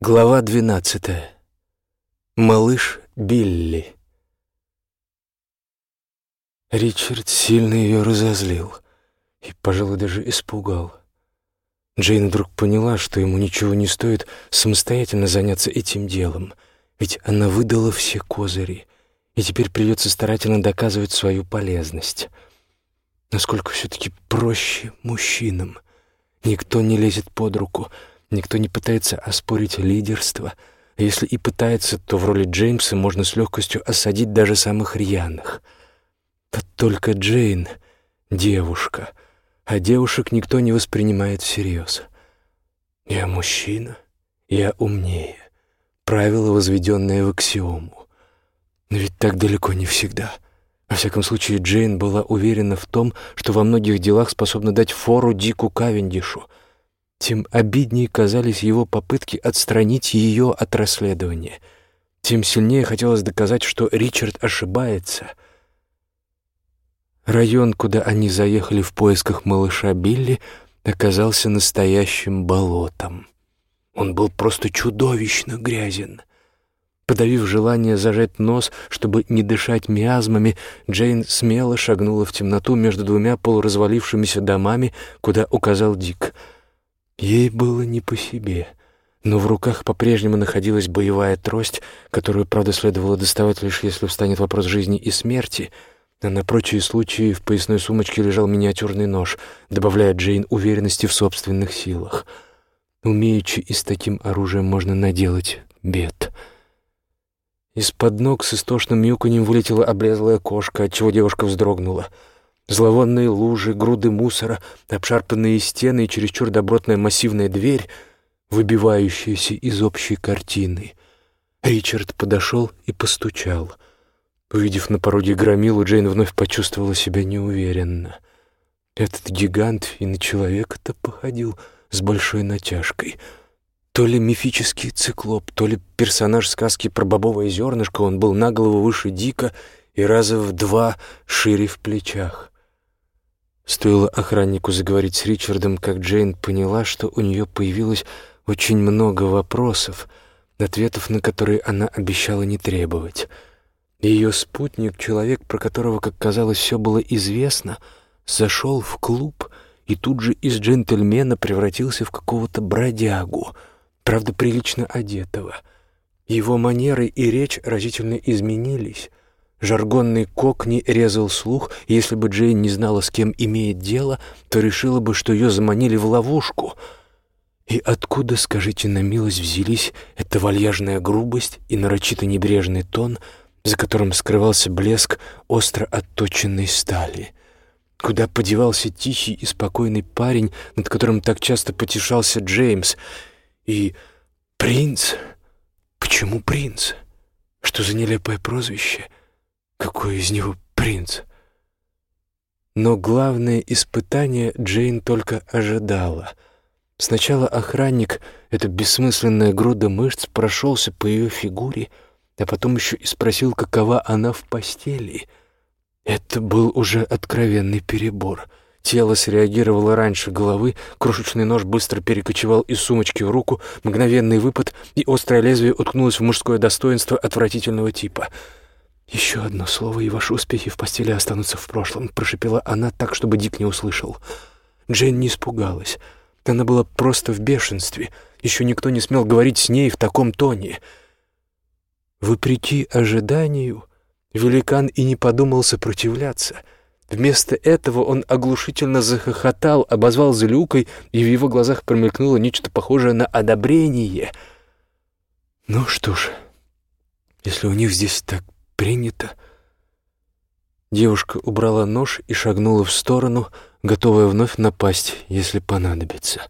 Глава двенадцатая. Малыш Билли. Ричард сильно ее разозлил и, пожалуй, даже испугал. Джейн вдруг поняла, что ему ничего не стоит самостоятельно заняться этим делом, ведь она выдала все козыри, и теперь придется старательно доказывать свою полезность. Насколько все-таки проще мужчинам. Никто не лезет под руку — Никто не пытается оспорить лидерство. Если и пытается, то в роли Джеймса можно с легкостью осадить даже самых рьяных. Вот только Джейн — девушка, а девушек никто не воспринимает всерьез. Я мужчина, я умнее. Правило, возведенное в аксиому. Но ведь так далеко не всегда. Во всяком случае, Джейн была уверена в том, что во многих делах способна дать фору Дику Кавендишу — тем обиднее казались его попытки отстранить ее от расследования. Тем сильнее хотелось доказать, что Ричард ошибается. Район, куда они заехали в поисках малыша Билли, оказался настоящим болотом. Он был просто чудовищно грязен. Подавив желание зажать нос, чтобы не дышать миазмами, Джейн смело шагнула в темноту между двумя полуразвалившимися домами, куда указал Дик — Ей было не по себе, но в руках по-прежнему находилась боевая трость, которую, правда, следовало доставать лишь если встанет вопрос жизни и смерти, а на прочие случаи в поясной сумочке лежал миниатюрный нож, добавляя Джейн уверенности в собственных силах. Умеючи и с таким оружием можно наделать бед. Из-под ног с истошным мяуканьем вылетела облезлая кошка, отчего девушка вздрогнула — Зловонные лужи, груды мусора, обшарпанные стены и чересчур добротная массивная дверь, выбивающаяся из общей картины. Ричард подошел и постучал. Увидев на пороге громилу, Джейн вновь почувствовала себя неуверенно. Этот гигант и на человека-то походил с большой натяжкой. То ли мифический циклоп, то ли персонаж сказки про бобовое зернышко, он был на голову выше Дика и раза в два шире в плечах. Стоило охраннику заговорить с Ричардом, как Джейн поняла, что у нее появилось очень много вопросов, ответов на которые она обещала не требовать. Ее спутник, человек, про которого, как казалось, все было известно, зашел в клуб и тут же из джентльмена превратился в какого-то бродягу, правда, прилично одетого. Его манеры и речь разительно изменились, Жаргонный кокни резал слух, и если бы Джейн не знала, с кем имеет дело, то решила бы, что ее заманили в ловушку. И откуда, скажите на милость, взялись эта вальяжная грубость и нарочито небрежный тон, за которым скрывался блеск остро отточенной стали? Куда подевался тихий и спокойный парень, над которым так часто потешался Джеймс? И принц? Почему принц? Что за нелепое прозвище — какой из него принц? Но главное испытание Джейн только ожидала. Сначала охранник, эта бессмысленная груда мышц, прошелся по ее фигуре, а потом еще и спросил, какова она в постели. Это был уже откровенный перебор. Тело среагировало раньше головы, крошечный нож быстро перекочевал из сумочки в руку, мгновенный выпад, и острое лезвие уткнулось в мужское достоинство отвратительного типа — «Еще одно слово, и ваши успехи в постели останутся в прошлом», — прошепела она так, чтобы Дик не услышал. Джейн не испугалась. Она была просто в бешенстве. Еще никто не смел говорить с ней в таком тоне. Вопреки ожиданию, великан и не подумал сопротивляться. Вместо этого он оглушительно захохотал, обозвал злюкой, и в его глазах промелькнуло нечто похожее на одобрение. «Ну что ж, если у них здесь так принято». Девушка убрала нож и шагнула в сторону, готовая вновь напасть, если понадобится.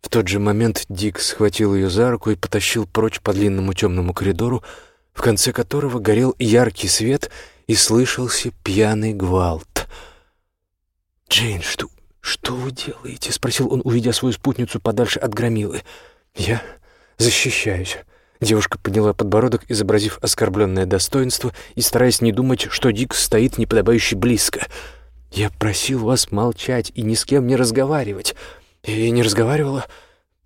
В тот же момент Дик схватил ее за руку и потащил прочь по длинному темному коридору, в конце которого горел яркий свет и слышался пьяный гвалт. «Джейн, что, что вы делаете?» — спросил он, увидя свою спутницу подальше от громилы. «Я защищаюсь. Девушка подняла подбородок, изобразив оскорбленное достоинство и стараясь не думать, что Дик стоит неподобающе близко. «Я просил вас молчать и ни с кем не разговаривать. И не разговаривала?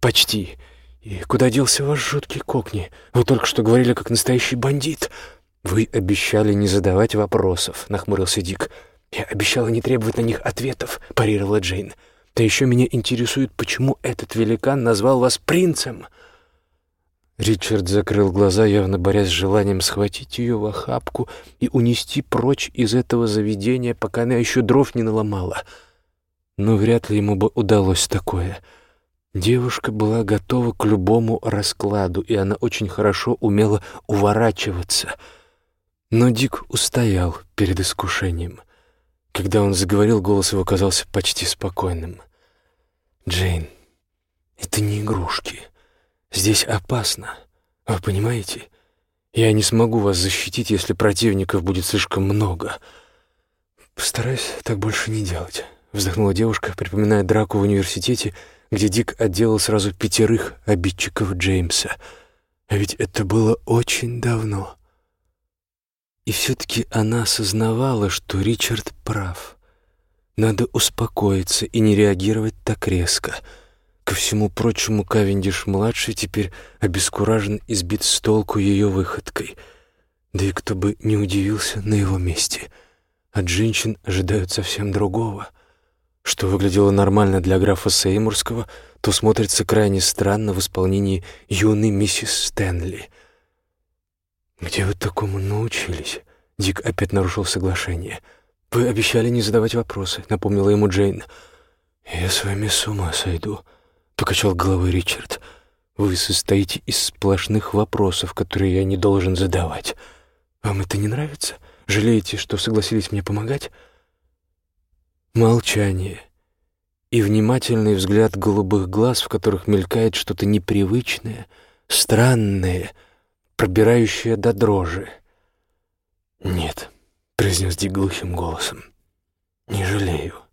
Почти. «И куда делся ваш жуткий кокни? Вы только что говорили, как настоящий бандит». «Вы обещали не задавать вопросов», — нахмурился Дик. «Я обещала не требовать на них ответов», — парировала Джейн. «Да еще меня интересует, почему этот великан назвал вас принцем». Ричард закрыл глаза, явно борясь с желанием схватить ее в охапку и унести прочь из этого заведения, пока она еще дров не наломала. Но вряд ли ему бы удалось такое — Девушка была готова к любому раскладу, и она очень хорошо умела уворачиваться. Но Дик устоял перед искушением. Когда он заговорил, голос его казался почти спокойным. «Джейн, это не игрушки. Здесь опасно. Вы понимаете? Я не смогу вас защитить, если противников будет слишком много. Постараюсь так больше не делать», — вздохнула девушка, припоминая драку в университете — где Дик отделал сразу пятерых обидчиков Джеймса. А ведь это было очень давно. И все-таки она осознавала, что Ричард прав. Надо успокоиться и не реагировать так резко. Ко всему прочему, Кавендиш-младший теперь обескуражен и сбит с толку ее выходкой. Да и кто бы не удивился на его месте. От женщин ожидают совсем другого — что выглядело нормально для графа Сеймурского, то смотрится крайне странно в исполнении юной миссис Стэнли. «Где вы такому научились?» Дик опять нарушил соглашение. «Вы обещали не задавать вопросы», — напомнила ему Джейн. «Я с вами с ума сойду», — покачал головой Ричард. «Вы состоите из сплошных вопросов, которые я не должен задавать. Вам это не нравится? Жалеете, что согласились мне помогать?» Молчание и внимательный взгляд голубых глаз, в которых мелькает что-то непривычное, странное, пробирающее до дрожи. «Нет», — произнес Ди глухим голосом, — «не жалею».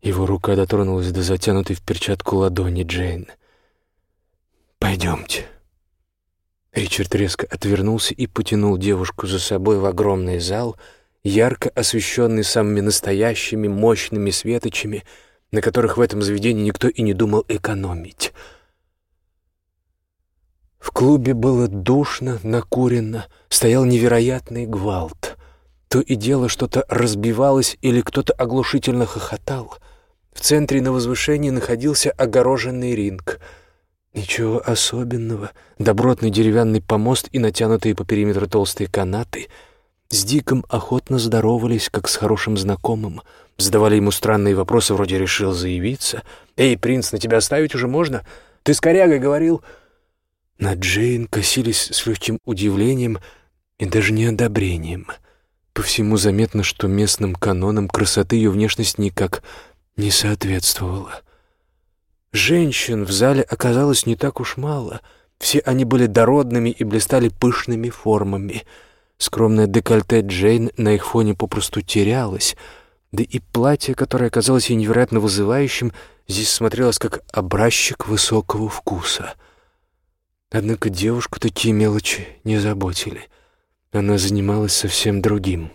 Его рука дотронулась до затянутой в перчатку ладони Джейн. «Пойдемте». Ричард резко отвернулся и потянул девушку за собой в огромный зал — ярко освещенный самыми настоящими мощными светочами, на которых в этом заведении никто и не думал экономить. В клубе было душно, накурено, стоял невероятный гвалт. То и дело что-то разбивалось или кто-то оглушительно хохотал. В центре на возвышении находился огороженный ринг. Ничего особенного. Добротный деревянный помост и натянутые по периметру толстые канаты — с Диком охотно здоровались, как с хорошим знакомым. Задавали ему странные вопросы, вроде решил заявиться. «Эй, принц, на тебя оставить уже можно? Ты с корягой говорил?» На Джейн косились с легким удивлением и даже неодобрением. По всему заметно, что местным канонам красоты ее внешность никак не соответствовала. Женщин в зале оказалось не так уж мало. Все они были дородными и блистали пышными формами — Скромное декольте Джейн на их фоне попросту терялось, да и платье, которое оказалось ей невероятно вызывающим, здесь смотрелось как образчик высокого вкуса. Однако девушку такие мелочи не заботили. Она занималась совсем другим.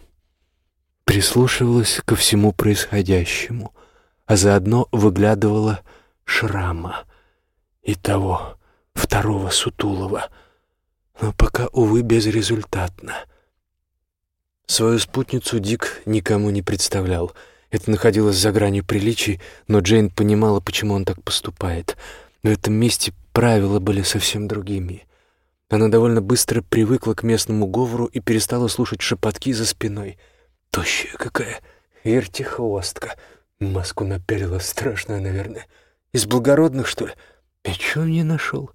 Прислушивалась ко всему происходящему, а заодно выглядывала шрама и того, второго сутулого, но пока, увы, безрезультатно — Свою спутницу Дик никому не представлял. Это находилось за гранью приличий, но Джейн понимала, почему он так поступает. В этом месте правила были совсем другими. Она довольно быстро привыкла к местному говору и перестала слушать шепотки за спиной. «Тощая какая! Вертихвостка! Маску напялила страшная, наверное. Из благородных, что ли? И чего не нашел?»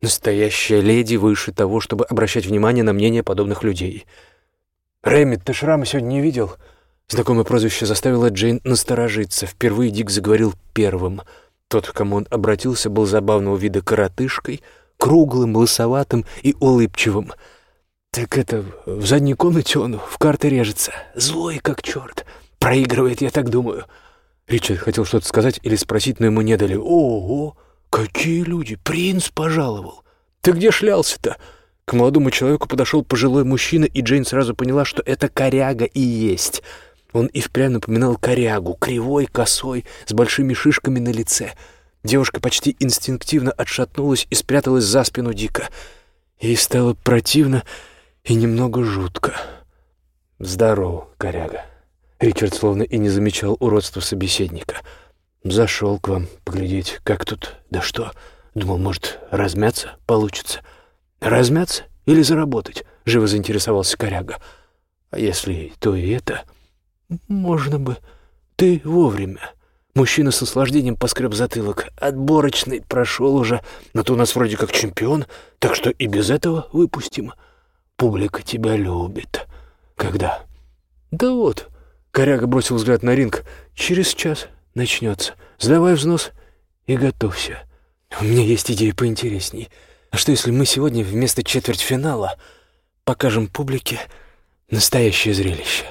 Настоящая леди выше того, чтобы обращать внимание на мнение подобных людей — «Рэмит, ты шрама сегодня не видел?» Знакомое прозвище заставило Джейн насторожиться. Впервые Дик заговорил первым. Тот, к кому он обратился, был забавного вида коротышкой, круглым, лысоватым и улыбчивым. «Так это, в задней комнате он в карты режется. Злой как черт. Проигрывает, я так думаю». Ричард хотел что-то сказать или спросить, но ему не дали. «Ого! Какие люди! Принц пожаловал! Ты где шлялся-то?» К молодому человеку подошел пожилой мужчина, и Джейн сразу поняла, что это коряга и есть. Он и впрямь напоминал корягу, кривой, косой, с большими шишками на лице. Девушка почти инстинктивно отшатнулась и спряталась за спину Дика. Ей стало противно и немного жутко. «Здорово, коряга». Ричард словно и не замечал уродства собеседника. «Зашел к вам поглядеть, как тут, да что. Думал, может, размяться получится». «Размяться или заработать?» — живо заинтересовался коряга. «А если то и это...» «Можно бы. Ты вовремя». Мужчина с наслаждением поскреб затылок. «Отборочный прошел уже, но ты у нас вроде как чемпион, так что и без этого выпустим. Публика тебя любит. Когда?» «Да вот». Коряга бросил взгляд на ринг. «Через час начнется. Сдавай взнос и готовься. У меня есть идея поинтересней. А что, если мы сегодня вместо четвертьфинала покажем публике настоящее зрелище?»